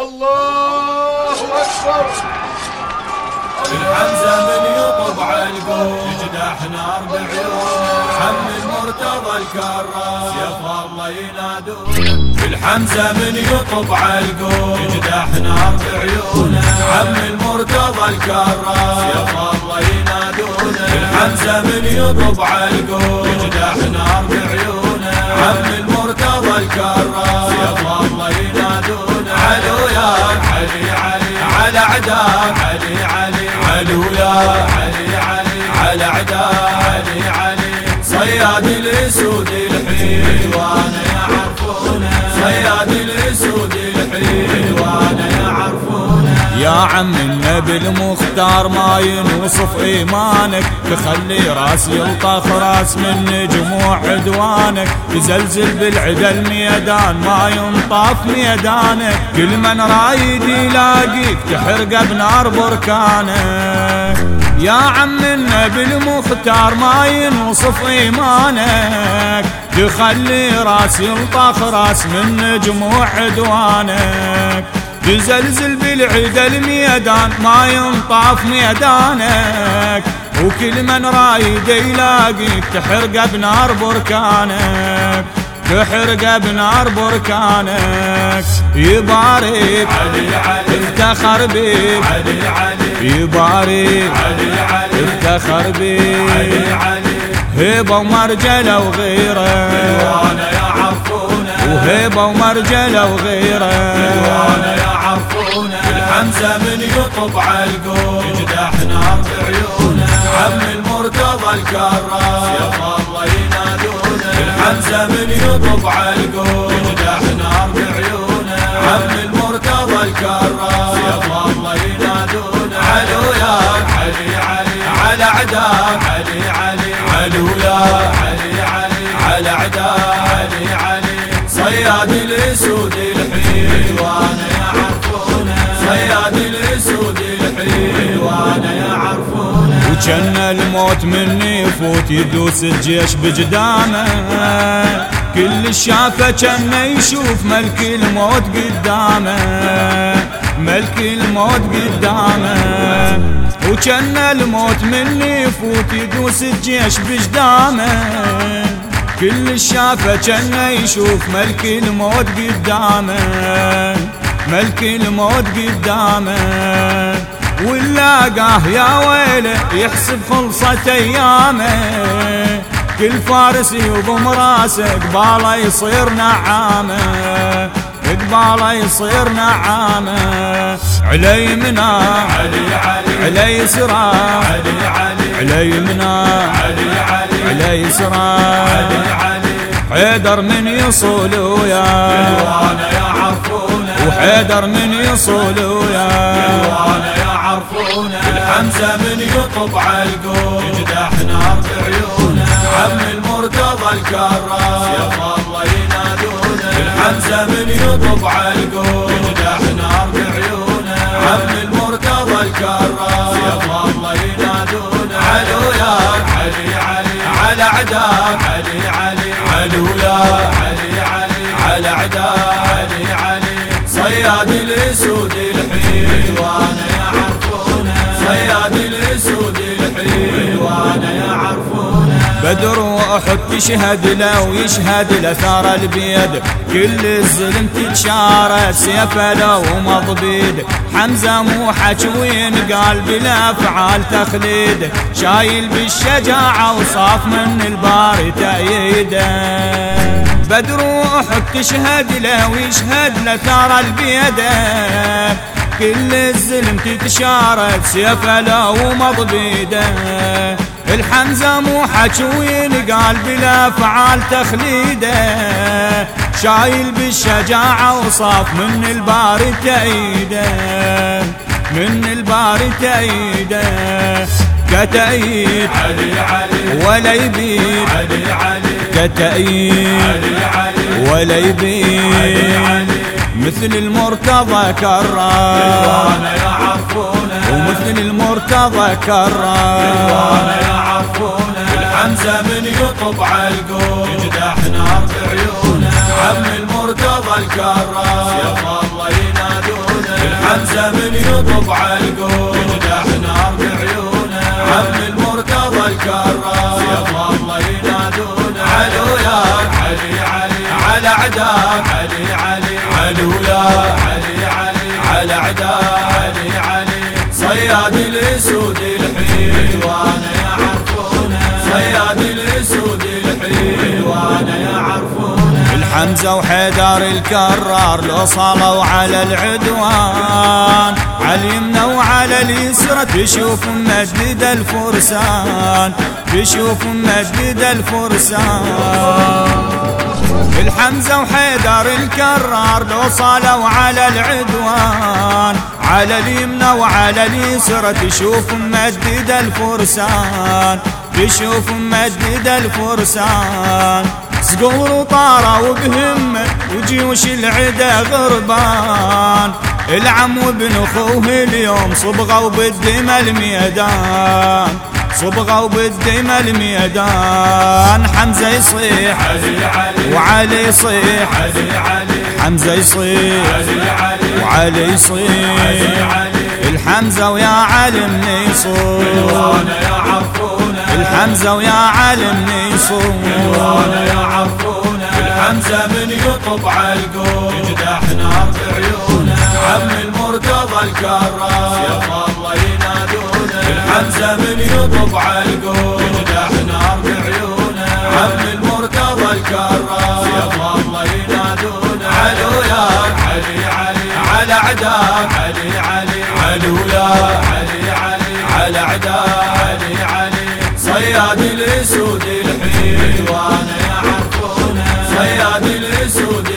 الله أكبر. الحمزة من يطب عالقوم يجدح نار بعيونه حم المرتضى الكراس يا الله ينادون. الحمزة من يطب عالقوم نار بعيونه حم المرتضى الكراس يا الله ينادون. الحمزة من يطب عالقوم نار بعيونه حم المرتضى الكراس يا الله علي علي على عداك صياد الاسود الحلوان يعرفونه. صياد الاسود الحلوان يعرفونه. يا عم النبي المختار ما ينوصف إيمانك. تخلي راس يلطخ راس من جموع عدوانك تزلزل بالعدا الميدان ما ينطاف ميدانك. كل من رايد يلاقيك تحرقه بنار بركانك. يا عم النبي المختار ما ينوصف إيمانك. تخلي راس يلطخ راس من جموع عدوانك تزلزل بالعيد الميدان ما ينطاف ميدانك. وكل من رايد يلاقيك تحرقه بنار بركانك. تحرقه بنار بركانك. يبارك علي علي افتخر بيك. علي علي يبارك علي علي افتخر بيك علي علي هيبه ومرجله وغيره. وأنا يعرفونه وهيبه ومرجله وغيره. وأنا يعرفونه الحمزة من يطب عالقوم يجدح صياد الاسود الحلوان يعرفونه. صياد الاسود الحلوان يعرفونه. وجن الموت مني يفوت يدوس الجيش بجدامه كل شافه كان يشوف ملك الموت قدامه. ملك الموت قدامه. وكان الموت مني يفوت يدوس الجيش بجدامه كل شافة كأن يشوف ملك الموت قدامه. ملك الموت قدامه. ولاقاه يا ويله يحسب خلصة أيامه. كل فارس يضم راسه قباله يصير نعامه. قباله يصير نعامه. علي منا علي علي علي يسرى علي علي علي منا علي علي علي يسرى. حيدر من يصول ويا. وأنا يعرفونه وحيدر من يصول ويا. وأنا يعرفونه الحمزة من يطب عالقوم يجدح نار بعيونه عم المرتضى الكراس يا الله ينادونه الحمزة من يطب عالقوم يجدح نار بعيونه عم المرتضى الكراس الاسود الحلوان يعرفونه. صياد الاسود الحلوان يعرفونه. بدر وأحد تشهد له ويشهد لثار البيد. كل الظلم تتشارى سيفه لو مضبيد حمزة مو حكوين قال بالافعال تخليد. شايل بالشجاعة وصاف من الباري تأييده. بدر واحد تشهد له ويشهد لثار البيده. كل الظلم تتشارد سيفه له ومضبيده. الحمزة مو حكوين قال بلا فعال تخليده. شايل بالشجاعة وصاف من الباري تأيده من الباري تأيده كتأييد علي علي ولا يبيد علي علي حتى تأيد ولا يبين مثل المرتضى كرر ومثل المرتضى كرر والحمزة من يطب على القول. يجدح نار بعيونه عم المرتضى الكرر يا الله ينادونه الحمزة من يطب على القول. يجدح نار بعيونه عم المرتضى الكرر صياد الأسود الحلوان يعرفونه. صياد الأسود الحلوان يعرفونه. الحمزة وحيدر الكرار لو صلوا على العدوان. على اليمنى وعلى اليسرى تشوف مجد الفرسان. تشوف مجد الفرسان. الحمزة وحيدر الكرار لو صالوا على العدوان. على اليمنى وعلى اليسرى تشوف مجد الفرسان تشوف مجد الفرسان. صقور وطاروا بهمة وجيوش العدا غربان. العم وابن اخوه اليوم صبغوا بالدم الميدان. صبغوا بالدم الميدان حمزة يصيح علي علي وعلي يصيح. حمزة يصيح علي علي وعلي يصيح. الحمزة ويا علم يصوم الحمزة ويا علم يعرفونه الحمزة من يطب على القوم. يجدح نار بعيونه عم المرتضى الكرار ينبض على ينجح إحنا بعيونه عم المرتضى الكرام يا الله ينادونه علو يا علي علي. على عداك علي علي. علو يا علي علي. على عداك علي علي. صياد الأسود الحين. وأنا يعرفونه. صياد الأسود